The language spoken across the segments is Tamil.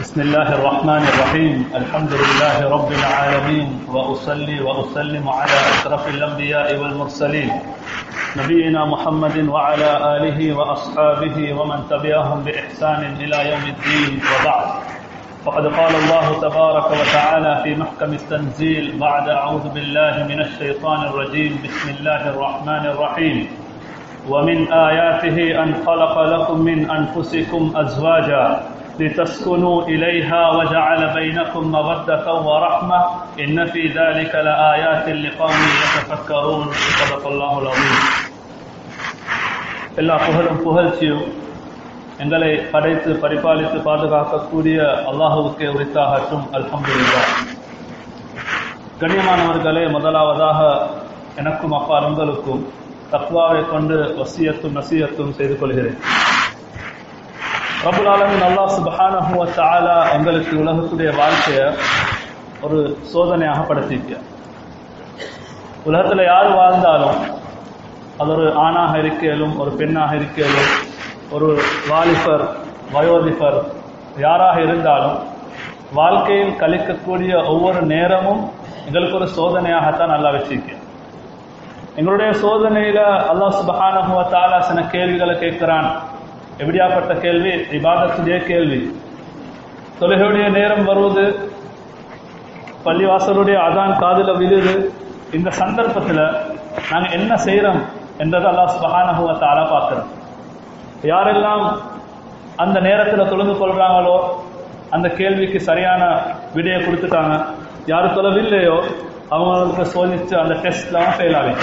بسم الله الرحمن الرحيم. الحمد لله رب العالمين. وأصلي وأسلم على أشرف الأنبياء والمرسلين. نبينا محمد وعلى آله وأصحابه ومن تبعهم بإحسان إلى يوم الدين وبعد. فقد قال الله تبارك وتعالى في محكم التنزيل بعد أعوذ بالله من الشيطان الرجيم. بسم الله الرحمن الرحيم. ومن آياته أن خلق لكم من أنفسكم أزواجا لتسكنوا إليها وجعل بينكم مودة ورحمة إن في ذلك لآيات لقوم يتفكرون صدق الله العظيم எல்லா புகழும் புகழ்ச்சியும் எங்களை படைத்து பரிபாலித்து பாதுகாக்கக்கூடிய அல்லாஹுவுக்கே உரித்தாகட்டும் அல்ஹம்துலில்லா கண்ணியமானவர்களே முதலாவதாக எனக்கும் அப்பா உங்களுக்கும் தக்வாவை கொண்டு வசியத்தும் நசியத்தும் செய்து கொள்கிறேன் ரபுலாலன் ஆலமின் அல்லாஹ் சுபஹானஹு வ எங்களுக்கு உலகத்துடைய வாழ்க்கைய ஒரு சோதனையாக படுத்தியிருக்கிறார் உலகத்துல யார் வாழ்ந்தாலும் அது ஒரு ஆணாக இருக்கலும் ஒரு பெண்ணாக இருக்கலும் ஒரு வாலிபர் வயோதிபர் யாராக இருந்தாலும் வாழ்க்கையில் கழிக்கக்கூடிய ஒவ்வொரு நேரமும் எங்களுக்கு ஒரு சோதனையாகத்தான் நல்லா வச்சிருக்கேன் எங்களுடைய சோதனையில அல்லாஹ் சுபஹானஹுவ தாலா சில கேள்விகளை கேட்கிறான். எப்படியாப்பட்ட கேள்வி? இபாதத்துடைய கேள்வி. தொழுகையுடைய நேரம் வருவது பள்ளிவாசலுடைய அதான் காதில் விழுது இந்த சந்தர்ப்பத்தில் நாங்கள் என்ன செய்யறோம் என்றதை அல்லாஹ் சுபஹானஹுவ தாலா பார்க்கிறோம். யாரெல்லாம் அந்த நேரத்தில் தொழுந்து கொள்றாங்களோ அந்த கேள்விக்கு சரியான விடையை கொடுத்துட்டாங்க யாரு தொலைவில்லையோ அவங்களுக்கு சோதிச்சு அந்த டெஸ்ட்லாம் ஃபெயில் ஆகும்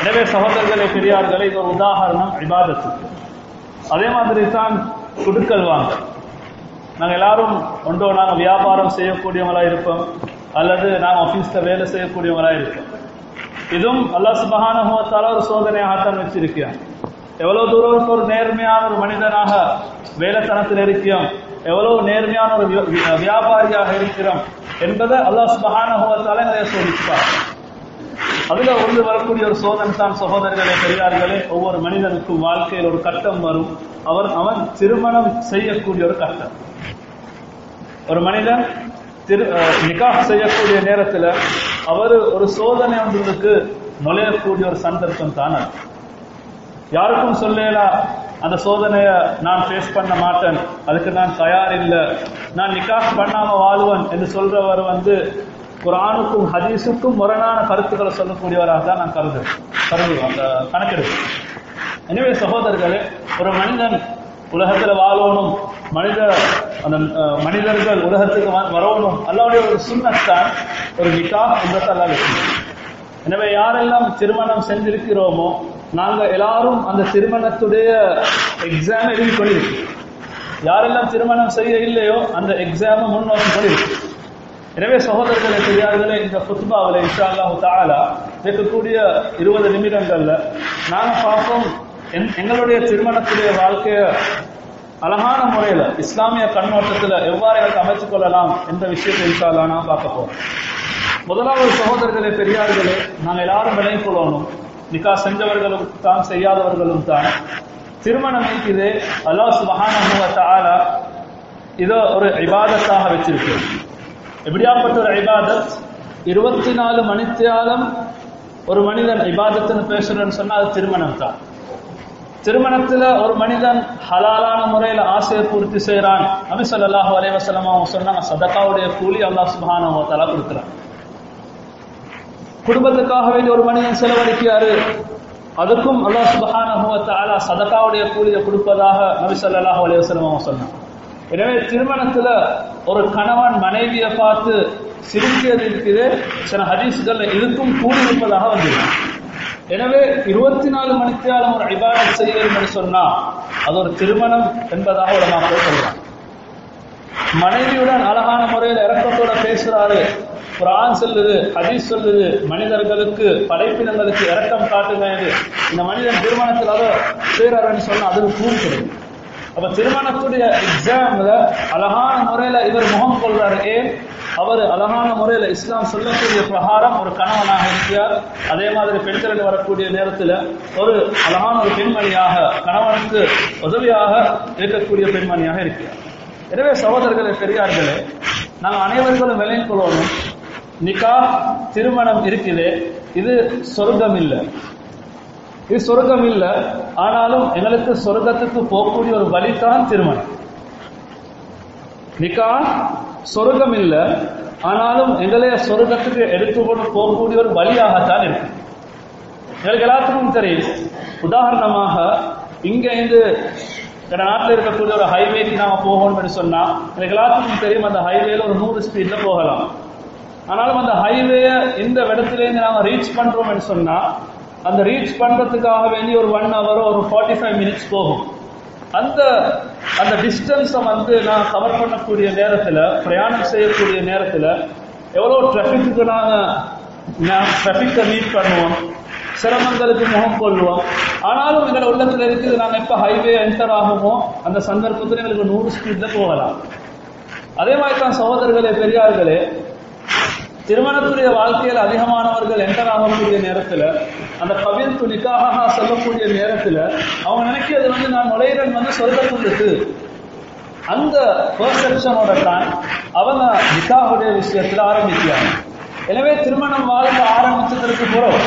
எனவே சகோதரர்களை பெரியார்களை இது ஒரு உதாரணம் விவாதத்துக்கு அதே மாதிரி தான் குடுக்கல் வாங்க. நாங்கள் எல்லாரும் ஒன்றோ நாங்கள் வியாபாரம் செய்யக்கூடியவங்களா இருப்போம். அல்லது நாங்கள் ஆஃபீஸில் வேலை செய்யக்கூடியவங்களா இருப்போம். இதுவும் அல்லா சுபகானுபவத்தால் ஒரு சோதனையாகத்தான் வச்சிருக்கிறோம் எவ்வளவு தூரம் ஒரு நேர்மையான ஒரு மனிதனாக வேலைத்தனத்தில் இருக்கிறோம் எவ்வளவு நேர்மையான ஒரு வியாபாரியாக இருக்கிறோம் என்பதை அல்லா சுபகானுபவத்தால நிறைய சோதிப்பார். அதுல வந்து வரக்கூடிய ஒரு சோதனை தான் சகோதரர்களே பெரியார்களே ஒவ்வொரு மனிதனுக்கும் வாழ்க்கையில் ஒரு கட்டம் வரும். அவர் அவன் திருமணம் செய்யக்கூடிய ஒரு கட்டம். ஒரு மனிதன் திரு நிகா செய்யக்கூடிய நேரத்துல அவர் ஒரு சோதனை ஒன்றுக்கு நுழையக்கூடிய ஒரு சந்தர்ப்பம் தான் யாருக்கும் சொல்லலாம் அந்த சோதனைய நான் ஃபேஸ் பண்ண மாட்டேன் அதுக்கு நான் தயார் இல்லை. நான் நிக்காஸ் பண்ணாம வாழ்வன் என்று சொல்றவர் வந்து குரானுக்கும் ஹதீஸுக்கும் முரணான கருத்துக்களை சொல்லக்கூடியவராக தான் நான் கருதுவேன் கருதுவோம். அந்த கணக்கெடுப்பு. எனவே சகோதரர்களே ஒரு மனிதன் உலகத்துல வாழணும் மனித அந்த மனிதர்கள் உலகத்துக்கு வரணும் அல்லாவுடைய ஒரு சுண்ணத்தான் ஒரு நிகா என்றதெல்லாம் வச்சு எனவே யாரெல்லாம் திருமணம் செஞ்சிருக்கிறோமோ நாங்க எல்லாரும் அந்த திருமணத்துடைய எக்ஸாம் எழுதி கொண்டிருக்கோம் யாரெல்லாம் திருமணம் செய்ய இல்லையோ அந்த எக்ஸாமை முன்னோக்கி கொண்டிருக்கோம் எனவே சகோதரர்களை பெரியார்களே இந்த புத்பாவில் இன்ஷா அல்லாஹு தாலா இருக்கக்கூடிய இருபது நிமிடங்கள்ல நாங்க பார்ப்போம் எங்களுடைய திருமணத்துடைய வாழ்க்கைய அழகான முறையில இஸ்லாமிய கண்ணோட்டத்துல எவ்வாறு எனக்கு அமைத்துக் கொள்ளலாம் என்ற விஷயத்தை இன்ஷா அல்லா நான் பார்க்க போறோம். முதலாவது சகோதரர்களே பெரியார்களே நாங்க எல்லாரும் விளங்கிக் கொள்ளணும். நிக்கா செஞ்சவர்களும் தான் செய்யாதவர்களும் தான். திருமணம் இது அல்லாஹ் சுபஹானஹு தாலா இதோ ஒரு இபாதத்தாக வச்சிருக்கேன் எப்படியாப்பட்ட ஒரு ஐபாதத் இருபத்தி நாலு மணித்தியாலம் ஒரு மனிதன் ஐபாதத்துன்னு பேசுறேன்னு சொன்னா அது திருமணம் தான் திருமணத்துல ஒரு மனிதன் ஹலாலான முறையில ஆசையை பூர்த்தி செய்யறான் நபி சொல்லாஹு அலைவசலம் அவங்க சொன்னாங்க சதக்காவுடைய கூலி அல்லாஹ் தலா கொடுக்குறான். குடும்பத்துக்காக வேண்டி ஒரு மனிதன் செலவழிக்கிறாரு. அதுக்கும் அல்லாஹ் சுபஹான சதக்காவுடைய கூலியை கொடுப்பதாக நபி சொல்லாஹு அலைவசலம் அவங்க சொன்னாங்க. எனவே திருமணத்துல ஒரு கணவன் மனைவியை பார்த்து சிரிக்கிறது சில ஹதீஸ்கள் இதுக்கும் கூடி இருப்பதாக வந்துடும் எனவே இருபத்தி நாலு மணித்தியாலும் ஒரு ஐபாதத் செய்கிறது என்று சொன்னா அது ஒரு திருமணம் என்பதாக ஒரு மக்கள் சொல்றான் மனைவியுடன் அழகான முறையில் இறக்கத்தோட பேசுறாரு. குரான் சொல்லுது ஹதீஸ் சொல்லுது மனிதர்களுக்கு படைப்பினங்களுக்கு இறக்கம் காட்டுங்க இந்த மனிதன் திருமணத்தில் அதை செய்யறாருன்னு சொன்னா அதுக்கு கூலி அப்ப திருமணத்துடைய எக்ஸாம்ல அழகான முறையில இவர் முகம் கொள்றாரு. ஏன்? அவர் அழகான முறையில இஸ்லாம் சொல்லக்கூடிய பிரகாரம் ஒரு கணவனாக இருக்கிறார். அதே மாதிரி பெண்களிடம் வரக்கூடிய நேரத்துல ஒரு அழகான ஒரு பெண்மணியாக கணவனுக்கு உதவியாக இருக்கக்கூடிய பெண்மணியாக இருக்கிறார். எனவே சகோதரர்களே பெரியார்களே நாங்கள் அனைவர்களும் விலையும் கொள்ளணும். நிக்கா திருமணம் இருக்குது இது சொர்க்கம் இல்லை இது சொர்க்கம் இல்லை. ஆனாலும் எங்களுக்கு சொர்க்கத்துக்கு போகக்கூடிய ஒரு வழிதான் திருமணம். நிக்கா சொர்க்கம் இல்லை. ஆனாலும் எங்களைய சொர்க்கத்துக்கு எடுத்துக்கொண்டு போகக்கூடிய ஒரு வழியாகத்தான் இருக்கு. எங்களுக்கு எல்லாத்துக்கும் தெரியும். உதாரணமாக இங்க இருந்து எங்க நாட்டில் இருக்கக்கூடிய ஒரு ஹைவேக்கு நாம போகணும்னு சொன்னா எனக்கு எல்லாத்துக்கும் தெரியும் அந்த ஹைவேல ஒரு நூறு ஸ்பீட்ல போகலாம். ஆனாலும் அந்த ஹைவே இந்த இடத்துல இருந்து நாம ரீச் பண்றோம்னு சொன்னா அந்த ரீச் பண்றதுக்காக வேண்டி ஒரு ஒன் ஹவர் ஒரு ஃபார்ட்டி ஃபைவ் மினிட்ஸ் போகும். அந்த அந்த டிஸ்டன்ஸை வந்து நான் கவர் பண்ணக்கூடிய நேரத்தில் பிரயாணம் செய்யக்கூடிய நேரத்தில் எவ்வளோ டிராஃபிக்கு நாங்கள் டிராஃபிக்கை மீட் பண்ணுவோம் சிரமங்களுக்கு முகம் கொள்வோம். ஆனாலும் எங்களோட உள்ளத்தில் இருக்குது நாங்கள் எப்போ ஹைவே என்டர் ஆகுமோ அந்த சந்தர்ப்பத்தில் எங்களுக்கு நூறு ஸ்பீடில் போகலாம். அதே மாதிரி தான் சகோதரர்களே பெரியார்களே திருமணத்துடைய வாழ்க்கையில் அதிகமானவர்கள் என்டர் ஆகக்கூடிய நேரத்தில் அந்த கவின் துணிக்காக சொல்லக்கூடிய நேரத்துல அவங்க நினைக்கிறது வந்து நான் நுழையிறன் வந்து சொர்க்கத்துக்கு அந்த பெர்செப்ஷனோட தான் அவங்க நிக்காவுடைய விஷயத்துல ஆரம்பிக்கிறாங்க. எனவே திருமணம் வாழ்க்கை ஆரம்பிச்சதற்கு பிறகு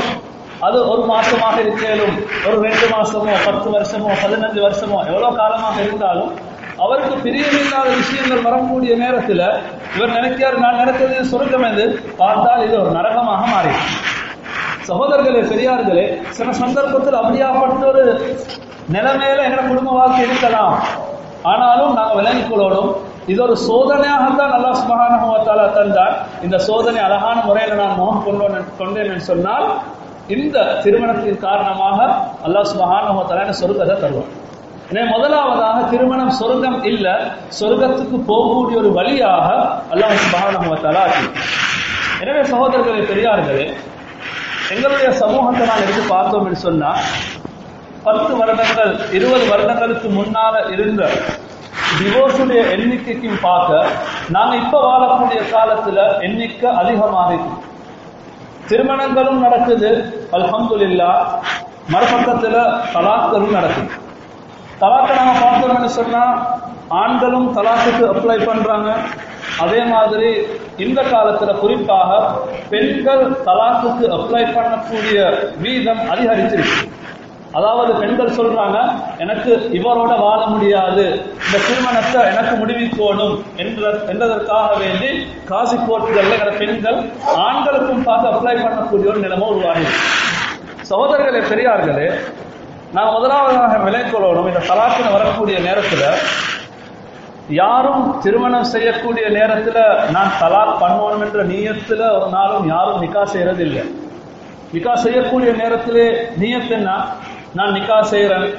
அது ஒரு மாசமாக இருக்கலும் ஒரு ரெண்டு மாசமோ பத்து வருஷமோ பதினஞ்சு வருஷமோ எவ்வளவு காலமாக இருந்தாலும் அவருக்கு பிரியமில்லாத விஷயங்கள் வரக்கூடிய நேரத்துல இவர் நினைக்கிறார் நான் நினைக்கிறது சொர்க்கம் என்று பார்த்தால் இது ஒரு நரகமாக மாறி சகோதரர்களே பெரியார்களே சில சந்தர்ப்பத்தில் அப்படியாப்பட்ட ஒரு நிலைமையில எங்க குடும்ப வாழ்க்கை இருக்கலாம். ஆனாலும் நாங்கள் விளங்கிக் கொள்ளணும் இது ஒரு சோதனையாக தான் நல்லா சுபகானகத்தால தந்தார். இந்த சோதனை அழகான முறையில் நான் முகம் கொண்டு கொண்டேன் என்று சொன்னால் இந்த திருமணத்தின் காரணமாக அல்லாஹ் சுபகானகத்தால சொர்க்கத்தை தருவார். எனவே முதலாவதாக திருமணம் சொர்க்கம் இல்ல சொர்க்கத்துக்கு போகக்கூடிய ஒரு வழியாக அல்லாஹ் சுபகானகத்தால ஆக்கி. எனவே சகோதரர்களே பெரியார்களே எங்களுடைய சமூகத்தை நான் எடுத்து பார்த்தோம் என்று சொன்னா பத்து வருடங்கள் இருபது வருடங்களுக்கு முன்னால இருந்த டிவோர்ஸுடைய எண்ணிக்கைக்கும் பார்க்க நாங்க இப்ப வாழக்கூடிய காலத்துல எண்ணிக்கை அதிகமாக திருமணங்களும் நடக்குது அல்ஹம்துல்லா மறுபக்கத்துல தலாக்களும் நடக்குது. தலாக்கை நாம பார்த்தோம்னு சொன்னா ஆண்களும் தலாக்குக்கு அப்ளை பண்றாங்க. அதே மாதிரி இந்த காலத்துல குறிப்பாக பெண்கள் தலாக்குக்கு அப்ளை பண்ணக்கூடிய வீதம் அதிகரிச்சிருக்கு. அதாவது பெண்கள் சொல்றாங்க எனக்கு இவரோட வாழ முடியாது. இந்த திருமணத்தை எனக்கு முடிவிக்கோணும். என்ற என்றதற்காக வேண்டி காசி கோர்ட்டுகள்ல பெண்கள் ஆண்களுக்கும் பார்த்து அப்ளை பண்ணக்கூடிய ஒரு நிலைமை உருவாகி சகோதரர்களே பெரியார்களே நான் முதலாவதாக விளைக்கொள்ளணும். இந்த தலாக்கில் வரக்கூடிய நேரத்துல யாரும் திருமணம் செய்யக்கூடிய நேரத்துல நான் தலாக் பண்ணணும் என்ற நீயத்துல ஒரு நாளும் யாரும் நிக்கா செய்யறதில்லை. நிக்கா செய்யக்கூடிய நேரத்திலே நீயத்து என்ன? நான் நிக்கா செய்யறேன்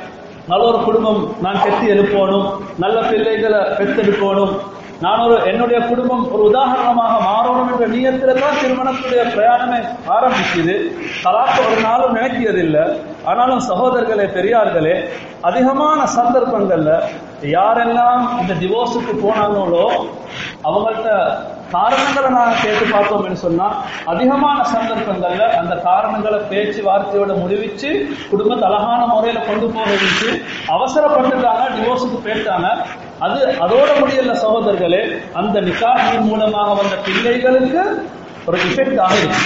நல்ல ஒரு குடும்பம் நான் கெட்டி எழுப்பணும். நல்ல பிள்ளைகளை பெற்றெடுக்கணும். நான் ஒரு என்னுடைய குடும்பம் ஒரு உதாரணமாக மாறணும் என்ற நீயத்துல தான் திருமணத்துடைய பிரயாணமே ஆரம்பிக்குது. தலாக்கு ஒரு நாளும் நினைக்கிறதில்லை. ஆனாலும் சகோதரர்களே பெரியார்களே அதிகமான சந்தர்ப்பங்கள்ல யாரெல்லாம் இந்த டிவோர்ஸுக்கு போனாங்களோ அவங்கள்ட்ட காரணங்களை நான் கேட்டு பார்த்தோம்னு சொன்னா அதிகமான சந்தர்ப்பங்கள்ல அந்த காரணங்களை பேச்சுவார்த்தையோட முடிவிச்சு குடும்பத்தை அழகான முறையில கொண்டு போக வச்சு அவசரப்பட்டுட்டாங்க டிவோர்ஸுக்கு போயிட்டாங்க. அது அதோட முடியல சகோதரர்களே அந்த நிகாஹின் மூலமாக வந்த பிள்ளைகளுக்கு ஒரு இஃபெக்ட் ஆகிருக்கு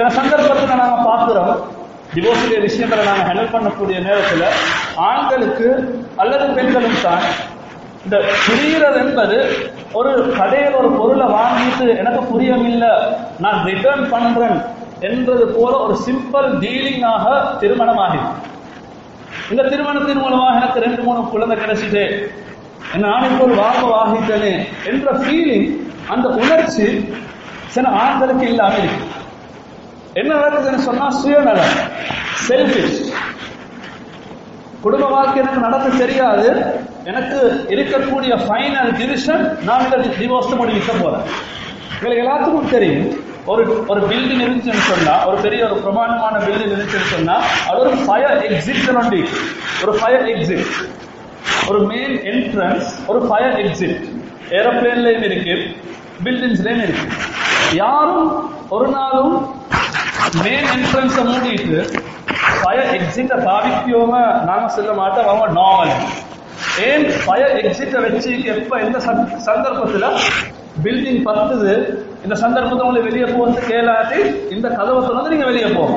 சில சந்தர்ப்பத்தில் நாங்க பார்க்கிறோம். டிவோர்ஸுடைய விஷயங்களை நாங்கள் ஹேண்டில் பண்ணக்கூடிய நேரத்தில் ஆண்களுக்கு அல்லது பெண்களும் தான் இந்த புரிகிறது என்பது ஒரு கடையில் ஒரு பொருளை வாங்கிட்டு எனக்கு புரியவில்லை நான் ரிட்டர்ன் பண்றேன் என்பது போல ஒரு சிம்பிள் டீலிங்காக திருமணம் ஆகிது இந்த திருமணத்தின் மூலமாக எனக்கு ரெண்டு மூணு குழந்தை கிடைச்சிட்டு நான் இப்போ ஒரு வாக்கு வாங்கிட்டேனே என்ற ஃபீலிங் அந்த உணர்ச்சி சில ஆண்களுக்கு இல்லாமல் இருக்கு. என்ன நடக்குதுன்னு சொன்னா சுயநலம். செல்ஃபிஷ் குடும்ப வாழ்க்கை எனக்கு நடத்த தெரியாது. எனக்கு இருக்கக்கூடிய ஃபைனல் டிவிஷன் நான் இந்த டிவோர்ஸ் முடிவிக்க போறேன். உங்களுக்கு எல்லாத்துக்கும் தெரியும். ஒரு ஒரு பில்டிங் இருந்துச்சுன்னு சொன்னா ஒரு பெரிய ஒரு பிரமாண்டமான பில்டிங் இருந்துச்சுன்னு சொன்னா அது ஒரு ஃபயர் எக்ஸிட் ஒண்டி ஒரு ஃபயர் எக்ஸிட் ஒரு மெயின் என்ட்ரன்ஸ் ஒரு ஃபயர் எக்ஸிட் ஏரோப்ளேன்லயும் இருக்கு பில்டிங்ஸ்லயும் இருக்கு. யாரும் ஒரு நாளும் மெயின் என்ட்ரன்ஸை மூடிட்டு ஃபயர் எக்ஸிட்ட பாவிக்கவங்க நாங்க செல்ல மாட்டோம் அவங்க நார்மல் ஏன் ஃபயர் எக்ஸிட்ட வச்சு எப்ப எந்த சந்த- சந்தர்ப்பத்துல பில்டிங் பத்துது இந்த சந்தர்ப்பத்தை உங்களை வெளியே போகிறது கேளாட்டி இந்த கதவை திறந்து நீங்க வெளியே போங்க.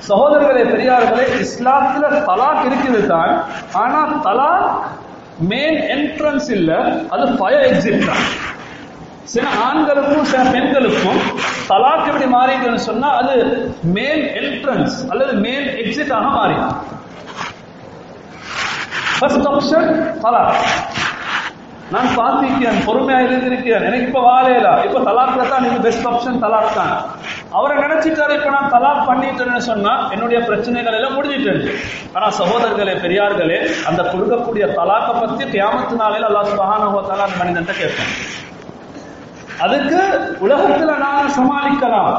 சகோதரர்களே பெரியார்களே இஸ்லாத்துல தலாக் இருக்குது தான் ஆனா தலாக் மெயின் என்ட்ரன்ஸ் இல்ல அது ஃபயர் எக்ஸிட் தான். சில ஆண்களுக்கும் சில பெண்களுக்கும் தலாக் எப்படி மாறிடுன்னு சொன்னா அது மேல் என்ட்ரன்ஸ் அல்லது மேல் எக்ஸிட் ஆக மாறிடும் ஃபர்ஸ்ட் ஆப்ஷன் தலாக். நான் பார்த்திருக்கேன் பொறுமையா இருந்திருக்கிறேன். எனக்கு இப்ப வாழையில இப்ப தலாக்ல தான் நீங்க பெஸ்ட் ஆப்ஷன் தலாக் தான். அவரை நினைச்சிட்டாரு இப்ப நான் தலாக் பண்ணிட்டேன்னு சொன்னா என்னுடைய பிரச்சனைகள் எல்லாம் முடிஞ்சிட்டேன் ஆனா சகோதரர்களே பெரியார்களே அந்த கொடுக்கக்கூடிய தலாக்கை பத்தி கியாமத்து நாளையில அல்லாஹ் சுபஹானஹு வ மனிதன்ட்ட கேட்பேன் அதுக்கு உலகத்துல நான் சமாளிக்கலாம்.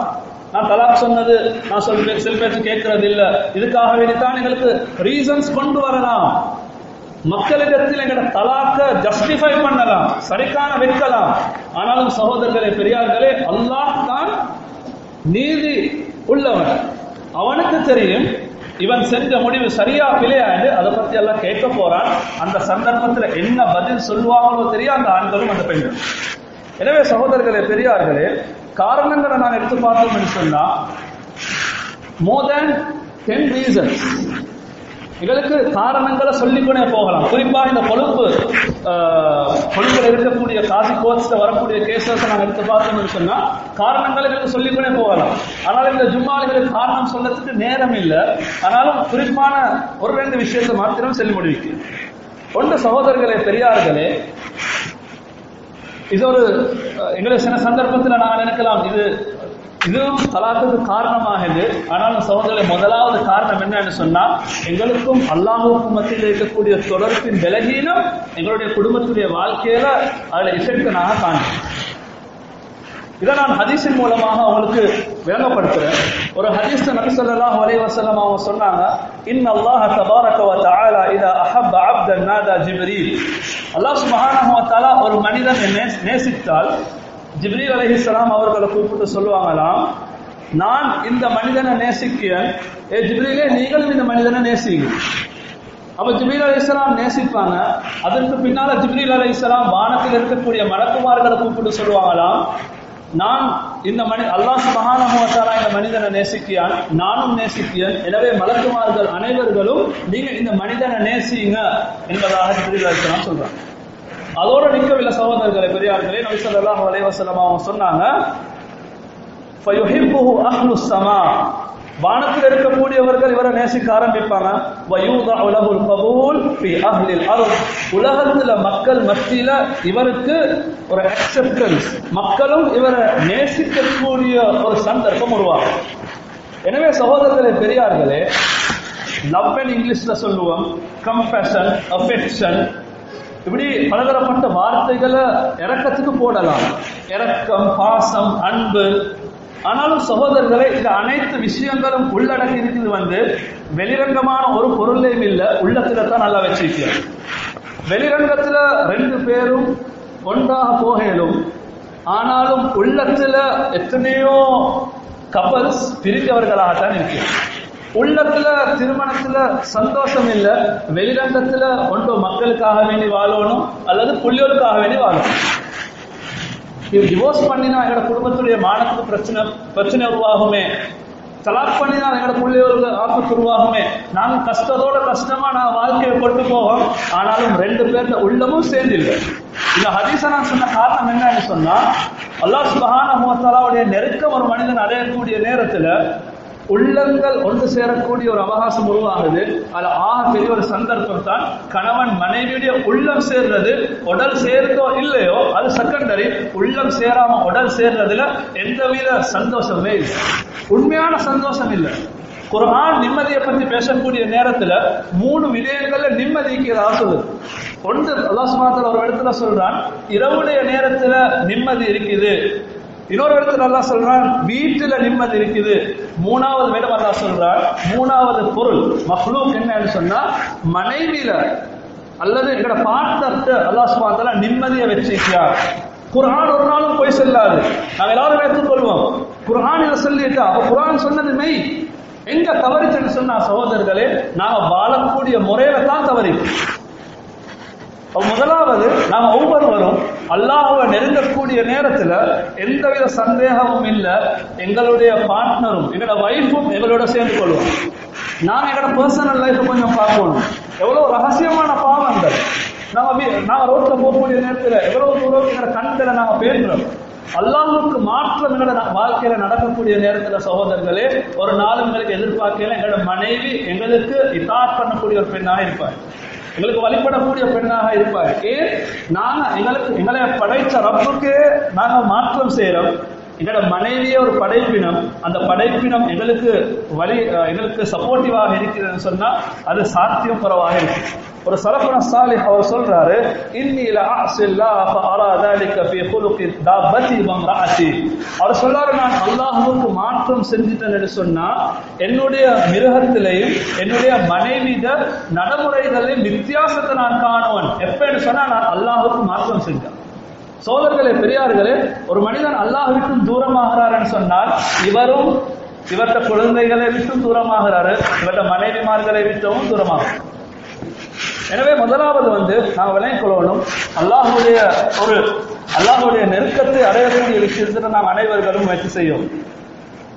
நான் தலாக் சொன்னது நான் சொல்ல செல் பேச்சு கேட்கறது இல்ல இதுக்காக வேண்டித்தான் எங்களுக்கு ரீசன்ஸ் கொண்டு வரலாம். மக்களிடத்தில் எங்கட தலாக்க ஜஸ்டிஃபை பண்ணலாம் சரிக்கான வைக்கலாம் ஆனாலும் சகோதரர்களே பெரியார்களே அல்லாஹ் தான் நீதி உள்ளவன். அவனுக்கு தெரியும் இவன் செஞ்ச முடிவு சரியா பிழையாண்டு அதை பத்தி எல்லாம் கேட்க போறான். அந்த சந்தர்ப்பத்துல என்ன பதில் சொல்லுவாங்களோ தெரியும் அந்த ஆண்களும் அந்த பெண்களும். எனவே சகோதரர்களே பெரியார்களே காரணங்களை நான் எடுத்து பார்த்தோம்னு சொன்னா மோர் தேன் டென் ரீசன்ஸ் எங்களுக்கு காரணங்களை சொல்லிக்கொண்டே போகலாம். குறிப்பா இந்த கொழுப்பு ஆஹ், கொழுப்புல இருக்கக்கூடிய காசி கோர்ட்ஸ்ல வரக்கூடிய கேசஸ் நாங்கள் எடுத்து பார்த்தோம்னு சொன்னா காரணங்களை எங்களுக்கு சொல்லிக்கொண்டே போகலாம். ஆனால் இந்த ஜும்மாளிகளுக்கு காரணம் சொல்லறதுக்கு நேரம் இல்லை. ஆனாலும் குறிப்பான ஒரு ரெண்டு விஷயத்தை மாத்திரம் சொல்லி முடிவிக்கு. ஒன்று சகோதரர்களே பெரியார்களே இது ஒரு எங்களுடைய சில சந்தர்ப்பத்தில் நான் நினைக்கலாம். இது இதுவும் தலாத்துக்கு காரணமாகுது ஆனாலும் சகோதரர்களே முதலாவது காரணம் என்னன்னு சொன்னா எங்களுக்கும் அல்லாஹுக்கும் மத்தியில் இருக்கக்கூடிய தொடர்பின் விலகீனம் எங்களுடைய குடும்பத்துடைய வாழ்க்கையில அதுல இசைக்கு நாங்கள் காண்கிறோம். இதை நான் ஹதீஸின் மூலமாக அவங்களுக்கு விளங்கப்படுத்துறேன். ஒரு ஹதீஸ் நபிசல்லாஹ் ஸல்லல்லாஹு அவங்க சொன்னாங்க இன் அல்லாஹ் தபாரக வ தஆலா இதா அஹப்ப அப்தன் நாதா ஜிப்ரீல். அல்லாஹ் சுப்ஹானஹு வ தஆலா ஒரு மனிதனை நேசித்தால் ஜிப்ரீல் அலைஹிஸ்ஸலாம் அவர்களை கூப்பிட்டு சொல்லுவாங்களாம் நான் இந்த மனிதனை நேசிக்கிறேன். ஏ ஜிப்ரீலே நீங்களும் இந்த மனிதனை நேசிங்க. அப்ப ஜிப்ரீல் இஸ்லாம் நேசிப்பாங்க. அதற்கு பின்னால ஜிப்ரீல் இஸ்லாம் வானத்தில் இருக்கக்கூடிய மலக்குமார்களை கூப்பிட்டு சொல்லுவாங்களாம் நான் இந்த மனி அல்லா சுப்ஹானஹு இந்த மனிதனை நேசிக்கிறான் நானும் நேசிக்கிறேன். எனவே மலக்குமார்கள் அனைவர்களும் நீங்க இந்த மனிதனை நேசிங்க என்பதாக ஜிப்ரீல் அலைஹிஸ்ஸலாம் சொல்றாங்க. அதோட நிற்கவில்லை சகோதரர்களை பெரியார்களே நபி ஸல்லல்லாஹு அலைஹி அவங்க சொன்னாங்க வானத்தில் இருக்கக்கூடியவர்கள் இவரை நேசிக்க ஆரம்பிப்பாங்க. உலகத்துல மக்கள் மத்தியில இவருக்கு ஒரு அக்செப்டன்ஸ் மக்களும் இவரை நேசிக்கக்கூடிய ஒரு சந்தர்ப்பம் உருவாகும். எனவே சகோதரர்களே பெரியார்களே லவ் அண்ட் இங்கிலீஷ்ல சொல்லுவோம். கம்பேஷன் அஃபெக்ஷன் இப்படி பலதரப்பட்ட வார்த்தைகளை இறக்கத்துக்கு போடலாம். இறக்கம் பாசம் அன்பு ஆனாலும் சகோதரர்களே இந்த அனைத்து விஷயங்களும் உள்ளடக்கி இருக்குது வந்து வெளிரங்கமான ஒரு பொருளையும் இல்ல உள்ளத்துல தான் நல்லா வச்சிருக்கிறோம் வெளிரங்கத்துல ரெண்டு பேரும் ஒன்றாக போகலும் ஆனாலும் உள்ளத்துல எத்தனையோ கப்பல்ஸ் பிரிந்தவர்களாகத்தான் இருக்கிறோம் உள்ளத்துல திருமணத்துல சந்தோஷம் இல்ல வெளிரங்கத்துல ஒன்றோ மக்களுக்காக வேண்டி வாழணும் அல்லது புள்ளியோருக்காக வேண்டி வாழணும். டிவோர்ஸ் பண்ணினா எங்களோட குடும்பத்துடைய மானத்துக்கு பிரச்சனை பிரச்சனை உருவாகுமே. தலாக் பண்ணினா எங்களோட பிள்ளையோருக்கு ஆபத்து உருவாகுமே. நாங்க கஷ்டத்தோட கஷ்டமா நான் வாழ்க்கையை கொண்டு போவோம். ஆனாலும் ரெண்டு பேர்ல உள்ளமும் சேர்ந்தில்லை. இந்த ஹதீஸ நான் சொன்ன காரணம் என்னன்னு சொன்னா அல்லாஹ் சுபஹான வ நெருக்கம் ஒரு மனிதன் அடையக்கூடிய நேரத்துல உள்ளங்கள் ஒன்று சேரக்கூடிய ஒரு அவகாசம் உருவாகுது. அது ஆக பெரிய ஒரு சந்தர்ப்பம் தான். கணவன் மனைவியுடைய உள்ளம் சேர்றது உடல் சேர்ந்தோ இல்லையோ அது செகண்டரி உள்ளம் சேராம உடல் சேர்றதுல எந்தவித சந்தோஷமே இல்லை. உண்மையான சந்தோஷம் இல்லை. குரான் நிம்மதியை பத்தி பேசக்கூடிய நேரத்துல மூணு விடயங்கள்ல நிம்மதிக்கு சொல்லுது. ஒன்று அல்லாஹ் சுப்ஹானஹு ஒரு இடத்துல சொல்றான் இரவுடைய நேரத்துல நிம்மதி இருக்குது. இன்னொரு இடத்துல நல்லா சொல்றான் வீட்டுல நிம்மதி இருக்குது. மூணாவது இடம் அல்லாஹ் சொல்றான். மூணாவது பொருள் மஹ்லூக் என்னன்னு சொன்னா மனைவியில அல்லது எங்கட பார்த்த அல்லா சுபாத்தல நிம்மதியை வச்சிருக்கிறார் குரான் ஒரு நாளும் போய் செல்லாது. நாங்கள் எல்லாரும் எடுத்துக்கொள்வோம். குரான் இதை சொல்லிட்டா அப்ப குரான் சொன்னது மெய். எங்க தவறிச்சுன்னு சொன்னா சகோதரர்களே நாங்க வாழக்கூடிய முறையில தான் தவறி. முதலாவது நாம ஒவ்வொருவரும் அல்லாஹுவை நெருங்கக்கூடிய நேரத்துல எந்தவித சந்தேகமும் இல்ல. எங்களுடைய பார்ட்னரும் எங்களோட வைஃபும் எங்களோட சேர்ந்து கொள்வோம் நாம எங்களோட பர்சனல் லைஃப் கொஞ்சம் பார்க்கணும். எவ்வளவு ரகசியமான பாவங்கள். நாம நாம ரோட்ல போகக்கூடிய நேரத்துல எவ்வளவு தூரம் எங்களோட கண்களை நாம பேசுறோம் அல்லாஹுக்கு மாற்றம் எங்களோட வாழ்க்கையில நடக்கக்கூடிய நேரத்துல சகோதரர்களே ஒரு நாள் எங்களுக்கு எதிர்பார்க்கல எங்களோட மனைவி எங்களுக்கு இதாத் பண்ணக்கூடிய ஒரு பெண்ணாக இருப்பார். எங்களுக்கு வழிபடக்கூடிய பெண்ணாக இருப்பார். ஏன்? நாங்க எங்களுக்கு எங்களை படைத்த ரப்புக்கு நாங்க மாற்றம் செய்யறோம் என்னோட மனைவியே ஒரு படைப்பினம். அந்த படைப்பினம் எங்களுக்கு வழி எங்களுக்கு சப்போர்ட்டிவாக இருக்கிறதுன்னு சொன்னா அது சாத்தியம் குறவாக இருக்கு. ஒரு சலபன சாலி அவர் சொல்றாரு இன்னில அவர் சொல்றாரு நான் அல்லாஹுக்கு மாற்றம் செஞ்சுட்டேன்னு சொன்னா என்னுடைய மிருகத்திலையும் என்னுடைய மனைவித நடைமுறைகளையும் வித்தியாசத்தை நான் காணுவேன். எப்பன்னு சொன்னா நான் அல்லாஹுக்கு மாற்றம் செஞ்சேன். சோதர்களே பெரியார்களே ஒரு மனிதன் அல்லாஹ் தூரமாகிறார்னு சொன்னால் இவரும் இவர்த்த குழந்தைகளை விட்டும் தூரமாகிறாரு இவர்த்த மனைவிமார்களை விட்டவும் தூரமாகும் எனவே முதலாவது வந்து நாம் விளங்கிக் கொள்ளணும் அல்லாஹ்வுடைய ஒரு அல்லாஹ்வுடைய நெருக்கத்தை அடையக்கூடிய விஷயத்துல நாம் அனைவர்களும் முயற்சி செய்யும்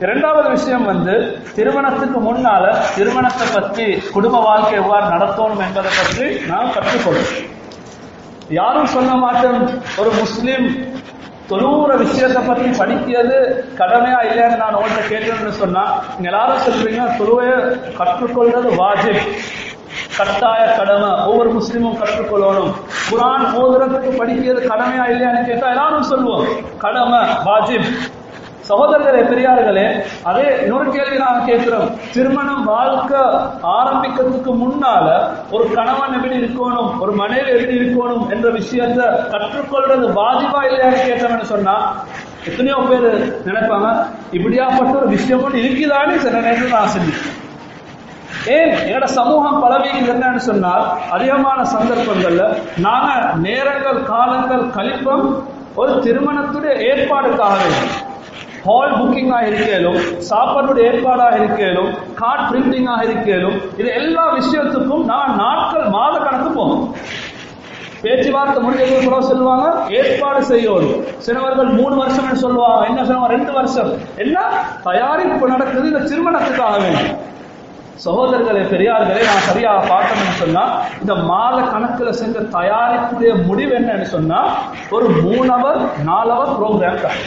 இரண்டாவது விஷயம் வந்து திருமணத்துக்கு முன்னால திருமணத்தை பற்றி குடும்ப வாழ்க்கை எவ்வாறு நடத்தணும் என்பதை பற்றி நாம் கற்றுக்கொள்ளும் யாரும் சொல்ல மாட்டோம். ஒரு முஸ்லீம் தொழுவுற விஷயத்தை பத்தி படிக்கிறது கடமையா இல்லையான்னு நான் உங்கள்கிட்ட கேட்கணும்னு சொன்னா நீங்க எல்லாரும் சொல்றீங்கன்னா தொழுவைய கற்றுக்கொள்றது வாஜிப். கட்டாய கடமை. ஒவ்வொரு முஸ்லீமும் கற்றுக்கொள்ளணும். குரான் ஓதுறதுக்கு படிக்கிறது கடமையா இல்லையான்னு கேட்டா எல்லாரும் சொல்லுவோம். கடமை வாஜிப். சகோதரர்களே பெரியார்களே அதே இன்னொரு கேள்வி நாங்கள் கேட்கிறோம். திருமணம் வாழ்க்கை ஆரம்பிக்கிறதுக்கு முன்னால ஒரு கணவன் எப்படி இருக்கணும் ஒரு மனைவி எப்படி இருக்கணும் என்ற விஷயத்தை கற்றுக்கொள்றது பாதிப்பா இல்லையான்னு கேட்டோம்னு சொன்னா எத்தனையோ பேர் நினைப்பாங்க இப்படியாப்பட்ட ஒரு விஷயம் இருக்குதான்னு சில நேரத்தில் நான் செஞ்சேன் ஏன்? எங்களோட சமூகம் பலவீனம் என்னன்னு சொன்னால் அதிகமான சந்தர்ப்பங்கள்ல நாங்க நேரங்கள் காலங்கள் கழிப்பம் ஒரு திருமணத்துடைய ஏற்பாடுக்காக வேண்டும் ஹால் புக்கிங்காக இருக்கலும் சாப்பாடுடைய ஏற்பாடாக இருக்கலும் கார்ட் பிரிண்டிங்காக இருக்கலும் இது எல்லா விஷயத்துக்கும் நான் நாட்கள் மாத கணக்கு போகும். பேச்சுவார்த்தை முடிஞ்சது கூட சொல்லுவாங்க ஏற்பாடு செய்யணும் சிலவர்கள் மூணு வருஷம் சொல்லுவாங்க என்ன சொல்லுவாங்க ரெண்டு வருஷம். என்ன? தயாரிப்பு நடக்குது இந்த திருமணத்துக்காக வேண்டும் சகோதரர்களே பெரியார்களே நான் சரியாக பார்த்தோம்னு சொன்னா இந்த மாத கணக்குல செஞ்ச தயாரிப்புடைய முடிவு என்னன்னு சொன்னா ஒரு மூணு அவர் நாலு அவர் ப்ரோக்ராம் தான்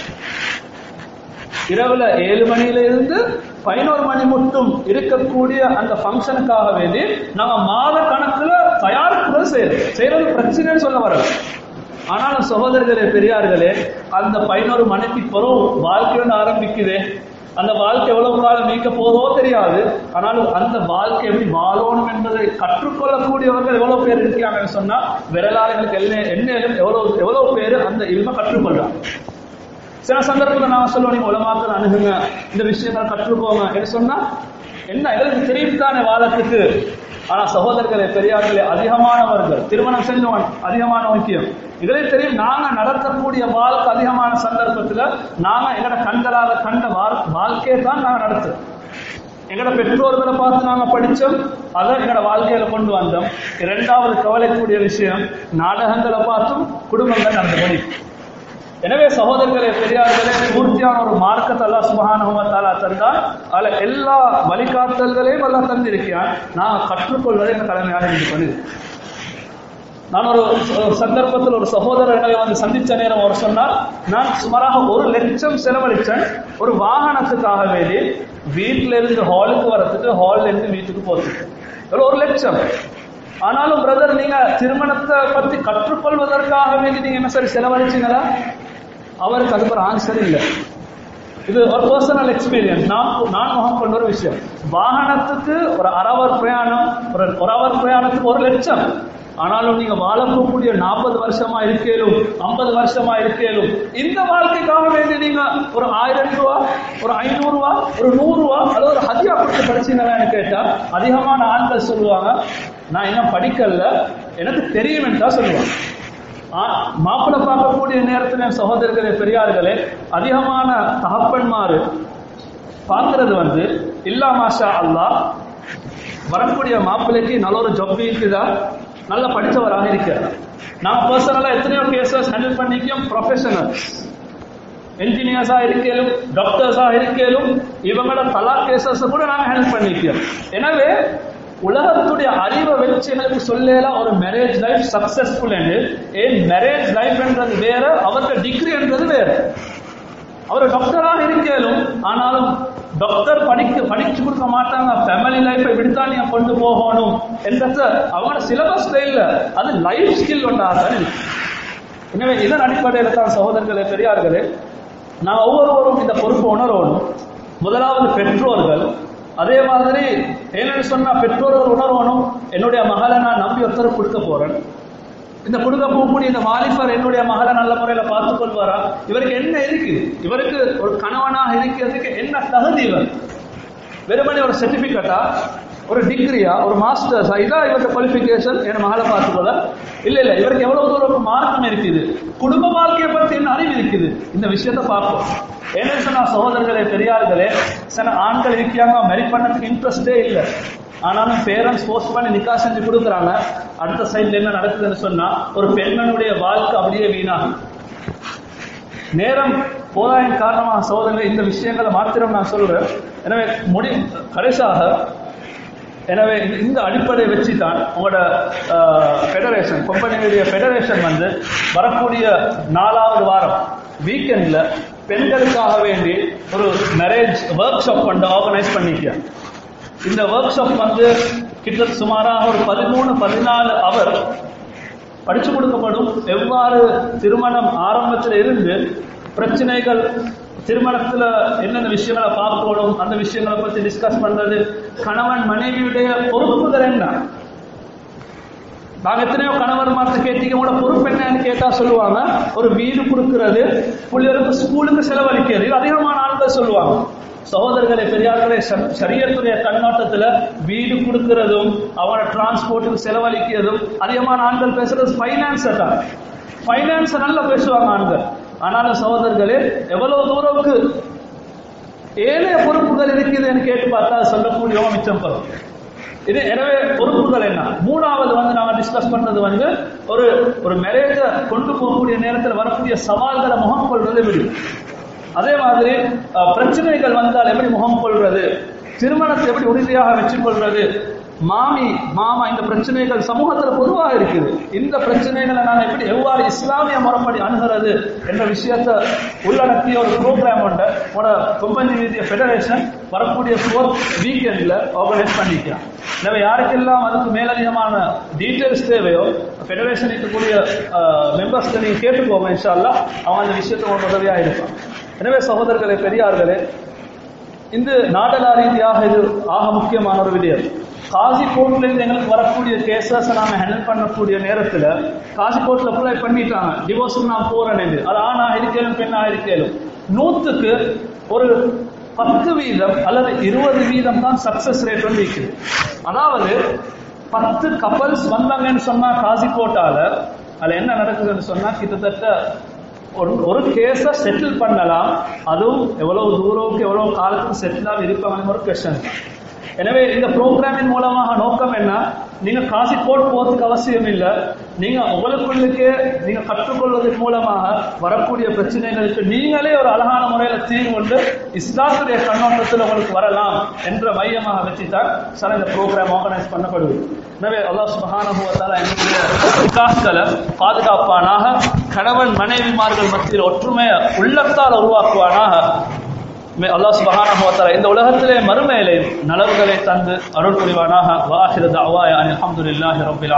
இரவுல ஏழு மணியில இருந்து பதினோரு மணி மட்டும் இருக்கக்கூடிய அந்த ஃபங்க்ஷனுக்காக வேண்டி நம்ம மாத கணக்குல தயாரிப்புகள் செய்யறது. செய்யறது பிரச்சனைன்னு சொல்ல வரல. ஆனாலும் சகோதரர்களே பெரியார்களே அந்த பதினோரு மணிக்கு பிறகு வாழ்க்கை ஒன்று ஆரம்பிக்குது. அந்த வாழ்க்கை எவ்வளவு காலம் நீக்க போதோ தெரியாது. ஆனாலும் அந்த வாழ்க்கை எப்படி வாழணும் என்பதை கற்றுக்கொள்ளக்கூடியவர்கள் எவ்வளவு பேர் இருக்கிறாங்கன்னு சொன்னா விரலாளர்களுக்கு என்ன என்ன எவ்வளவு எவ்வளவு பேர் அந்த இல்ம கற்றுக்கொள்றாங்க. சில சந்தர்ப்பத்தில் நான் சொல்லுவோம் நீங்க உலமாக்கள் அணுகுங்க. இந்த விஷயத்தை கற்றுக்கோங்க. என்று சொன்னா என்ன? எங்களுக்கு தெரியும் தானே வாதத்துக்கு. ஆனா சகோதரர்களே பெரியார்களே அதிகமானவர்கள் திருமணம் செஞ்சவன் அதிகமான முக்கியம். இதிலே தெரியும் நாங்க நடத்தக்கூடிய வாழ்க்கை அதிகமான சந்தர்ப்பத்துல நாங்க எங்கட கண்களாக கண்ட வாழ்- வாழ்க்கையை தான் நாங்க நடத்துறோம். எங்கட பெற்றோர்களை பார்த்து நாங்க படிச்சோம் அதை எங்கட வாழ்க்கையில கொண்டு வந்தோம். இரண்டாவது கவலைக்கூடிய விஷயம் நாடகங்களை பார்த்தும் குடும்பங்கள் நடந்து கொண்டு எனவே சகோதரர்களே பெரியார்களே பூர்த்தியான ஒரு மார்க்கத்தை அல்லா சுபஹானஹு தந்தால் அதுல எல்லா வழிகாட்டல்களையும் அல்லாஹ் தந்திருக்கிறான். நான் கற்றுக்கொள்வதை என் கடமையாக இருப்பது நான் ஒரு சந்தர்ப்பத்தில் ஒரு சகோதரர்களை வந்து சந்திச்ச நேரம் அவர் சொன்னால் நான் சுமாராக ஒரு லட்சம் செலவழிச்சேன் ஒரு வாகனத்துக்காக வேண்டி வீட்டில இருந்து ஹாலுக்கு வரத்துக்கு ஹால்ல இருந்து வீட்டுக்கு போறதுக்கு. ஒரு ஒரு லட்சம். ஆனாலும் பிரதர் நீங்க திருமணத்தை பத்தி கற்றுக்கொள்வதற்காக வேண்டி நீங்க என்ன சரி செலவழிச்சீங்களா? அவருக்கு அதுக்கு ஒரு ஆன்சர் இல்லை. இது ஒரு பர்சனல் எக்ஸ்பீரியன்ஸ் நான் நான் முகம் கொண்ட ஒரு விஷயம். வாகனத்துக்கு ஒரு அரவர் பிரயாணம் ஒரு ஒரு அவர் பிரயாணத்துக்கு ஒரு லட்சம். ஆனாலும் நீங்க வாழக்கூடிய நாற்பது வருஷமா இருக்கேலும் ஐம்பது வருஷமா இருக்கேலும் இந்த வாழ்க்கைக்காக வேண்டி நீங்க ஒரு ஆயிரம் ரூபா ஒரு ஐநூறு ரூபா ஒரு நூறு ரூபா அல்லது ஒரு ஹதியா கொடுத்து படிச்சீங்களான்னு கேட்டா அதிகமான ஆண்கள் சொல்லுவாங்க நான் இன்னும் படிக்கல. எனக்கு தெரியும் தான் சொல்லுவாங்க. மாப்பிள்ளை பார்க்கக்கூடிய நேரத்தில் என் சகோதரர்களே பெரியார்களே அதிகமான தகப்பன்மாறு பார்க்கறது வந்து இல்லா மாஷா அல்லாஹ் வரக்கூடிய மாப்பிள்ளைக்கு நல்ல ஒரு ஜப் இருக்குதா? நல்லா படித்தவராக இருக்கிறார். நான் பர்சனலா எத்தனையோ கேசஸ் ஹேண்டில் பண்ணிக்கோம் ப்ரொஃபஷனல் என்ஜினியர்ஸா இருக்கலும் டாக்டர்ஸா இருக்கலும் இவங்களோட தலா கேசஸ் கூட நாங்க ஹேண்டில் பண்ணிக்கிறோம் எனவே உலகத்துடைய அறிவை வச்சு எனக்கு சொல்லலாம் ஒரு மேரேஜ் லைஃப் சக்சஸ்ஃபுல் ஏன் மேரேஜ் லைஃப்ன்றது வேற அவருக்கு டிகிரி என்றது வேற. அவர் டாக்டராக இருக்கலும் ஆனாலும் டாக்டர் படிக்க படிச்சு கொடுக்க மாட்டாங்க. ஃபேமிலி லைஃபை இப்படித்தான் கொண்டு போகணும் என்றத அவங்களோட சிலபஸ்ல இல்ல. அது லைஃப் ஸ்கில் ஒன்றாக எனவே இதன் அடிப்படையில் தான் சகோதரர்களே பெரியார்களே நான் ஒவ்வொருவரும் இந்த பொறுப்பு உணரணும். முதலாவது பெற்றோர்கள் அதே மாதிரி என்னன்னு சொன்னா பெற்றோர்கள் உணர்வனும் என்னுடைய மகளை நான் நம்பி ஒருத்தர் கொடுக்க போறேன். இந்த கொடுக்க போகக்கூடிய இந்த வாலிபர் என்னுடைய மகளை நல்ல முறையில பார்த்துக் கொள்வாரா? இவருக்கு என்ன இருக்குது இவருக்கு ஒரு கணவனாக இருக்கிறதுக்கு என்ன தகுதி இவர்? வெறுமனே ஒரு சர்டிபிகேட்டா ஒரு டிகிரியா ஒரு மாஸ்டர்ஸா இதான் இவருக்கு குவாலிஃபிகேஷன் என் மகளை பார்த்துக்கொள்ள. இல்ல இல்ல இவருக்கு எவ்வளவு தூரம் மார்க்கம் இருக்குது. குடும்ப வாழ்க்கையை பற்றி என்ன அறிவு இருக்குது? இந்த விஷயத்த பார்ப்போம். ஏன்னு சொன்னா சகோதரர்களே பெரியார்களே சில ஆண்கள் இருக்கியாங்க மெரிட் பண்ணதுக்கு இன்ட்ரெஸ்டே இல்லை. ஆனாலும் பேரண்ட்ஸ் போஸ்ட் பண்ணி நிக்கா செஞ்சு கொடுக்குறாங்க. அடுத்த சைட்ல என்ன நடக்குதுன்னு சொன்னா ஒரு பெண்மனுடைய வாழ்க்கை அப்படியே வீணாகும். நேரம் போதாயின் காரணமாக சோதனை இந்த விஷயங்களை மாத்திரம் நான் சொல்றேன். எனவே முடி கடைசாக எனவே இந்த அடிப்படையை வச்சு தான் உங்களோட ஃபெடரேஷன் கொம்பனியுடைய ஃபெடரேஷன் வந்து வரக்கூடிய நாலாவது வாரம் வீக்கெண்ட்ல பெண்களுக்காக வேண்டி ஒரு மேரேஜ் ஒர்க் ஷாப் வந்து ஆர்கனைஸ் பண்ணிக்க இந்த ஒர்க் ஷாப் வந்து கிட்ட சுமாராக ஒரு பதிமூணு பதினாலு அவர் படிச்சு கொடுக்கப்படும். எவ்வாறு திருமணம் ஆரம்பத்தில் இருந்து பிரச்சனைகள் திருமணத்துல என்னென்ன விஷயங்களை பார்க்கணும் அந்த விஷயங்களை பத்தி டிஸ்கஸ் பண்றது கணவன் மனைவியுடைய பொறுப்புகள் என்ன? நாங்க எத்தனையோ கணவர் மாத்த கேட்டீங்க கூட பொறுப்பு என்னன்னு கேட்டா சொல்லுவாங்க. ஒரு வீடு கொடுக்கிறது பிள்ளைகளுக்கு ஸ்கூலுக்கு செலவழிக்கிறது இது அதிகமான ஆண்கள் சொல்லுவாங்க. சகோதரர்களை பெரியார்களே சரியத்துடைய கண்ணோட்டத்துல வீடு கொடுக்கறதும் அவனோட டிரான்ஸ்போர்ட்டுக்கு செலவழிக்கிறதும் அதிகமான ஆண்கள் பேசுறது ஃபைனான்ஸ் தான். ஃபைனான்ஸ் நல்லா பேசுவாங்க ஆண்கள். ஆனாலும் சகோதரர்களே எவ்வளவு தூரம்க்கு ஏனைய பொறுப்புகள் இருக்குதுன்னு கேட்டு பார்த்தா சொல்லக்கூடிய மிச்சம் பெறும் இது எனவே பொறுப்புகள் என்ன? மூணாவது வந்து நாங்க டிஸ்கஸ் பண்றது வந்து ஒரு ஒரு மேரேஜ கொண்டு போகக்கூடிய நேரத்தில் வரக்கூடிய சவால்களை முகம் கொள்வது எப்படி அதே மாதிரி பிரச்சனைகள் வந்தால் எப்படி முகம் கொள்வது? திருமணத்தை எப்படி உறுதியாக வச்சுக்கொள்வது? மாமி மாமா இந்த பிரச்சனைகள் சமூகத்தில் பொதுவாக இருக்குது. இந்த பிரச்சனைகளை நான் எப்படி எவ்வாறு இஸ்லாமிய முறைப்படி அணுகிறது என்ற விஷயத்தை உள்ளடக்கிய ஒரு ப்ரோக்ராம் உண்டு. உட கொம்பஞ்சி வீதிய ஃபெடரேஷன் வரக்கூடிய ஃபோர்த் வீக்கெண்டில் ஆர்கனைஸ் பண்ணிக்கலாம் எனவே யாருக்கெல்லாம் அதுக்கு மேலதிகமான டீட்டெயில்ஸ் தேவையோ ஃபெடரேஷன் இருக்கக்கூடிய மெம்பர்ஸ்க்கு நீங்கள் கேட்டுக்கோங்க இன்ஷால்லா அவங்க அந்த விஷயத்தை ஒரு உதவியாக இருப்பான் எனவே சகோதரர்களே பெரியார்களே இந்த நாடலா ரீதியாக இது ஆக முக்கியமான ஒரு விடயம். காசி இருந்து எங்களுக்கு வரக்கூடிய கேசஸ் நாம ஹேண்டில் பண்ணக்கூடிய நேரத்துல காசி அப்ளை பண்ணிட்டாங்க. டிவோர்ஸுக்கு நான் போறேன் அது ஆணா இருக்கலும் பெண் இருக்கலும் நூத்துக்கு ஒரு பத்து வீதம் அல்லது இருபது வீதம் தான் சக்சஸ் ரேட் வந்து இருக்குது அதாவது பத்து கப்பல்ஸ் வந்தாங்கன்னு சொன்னா காசி அதில் அதுல என்ன நடக்குதுன்னு சொன்னா கிட்டத்தட்ட ஒரு ஒரு கேஸை செட்டில் பண்ணலாம். அதுவும் எவ்வளவு தூரவுக்கு எவ்வளவு காலத்துக்கு செட்டில் ஆகி இருப்பாங்க ஒரு கொஸ்டன் எனவே இந்த ப்ரோக்ராமின் மூலமாக நோக்கம் என்ன? நீங்க காசி போட்டு போறதுக்கு அவசியம் இல்லை. நீங்க உங்களுக்குள்ளுக்கே நீங்க கற்றுக்கொள்வதன் மூலமாக வரக்கூடிய பிரச்சனைகளுக்கு நீங்களே ஒரு அழகான முறையில தீர்வு கொண்டு இஸ்லாத்துடைய கண்ணோட்டத்தில் உங்களுக்கு வரலாம் என்ற மையமாக வச்சுதான் சார் இந்த ப்ரோக்ராம் ஆர்கனைஸ் பண்ணப்படுது. எனவே அல்லாஹ் சுபஹானஹுவத்தால எங்களுடைய விகாஸ்களை பாதுகாப்பானாக கணவன் மனைவிமார்கள் மத்தியில் ஒற்றுமையை உள்ளத்தால் உருவாக்குவானாக அல்லாஹ் சுபஹானஹு வ தஆலா இந்த உலகத்திலே மறுமையிலே நலவுகளை தந்து அருள் புரிவானாக. வாஹிரு தஅவாயா அல்ஹம்துலில்லாஹி ரப்பில்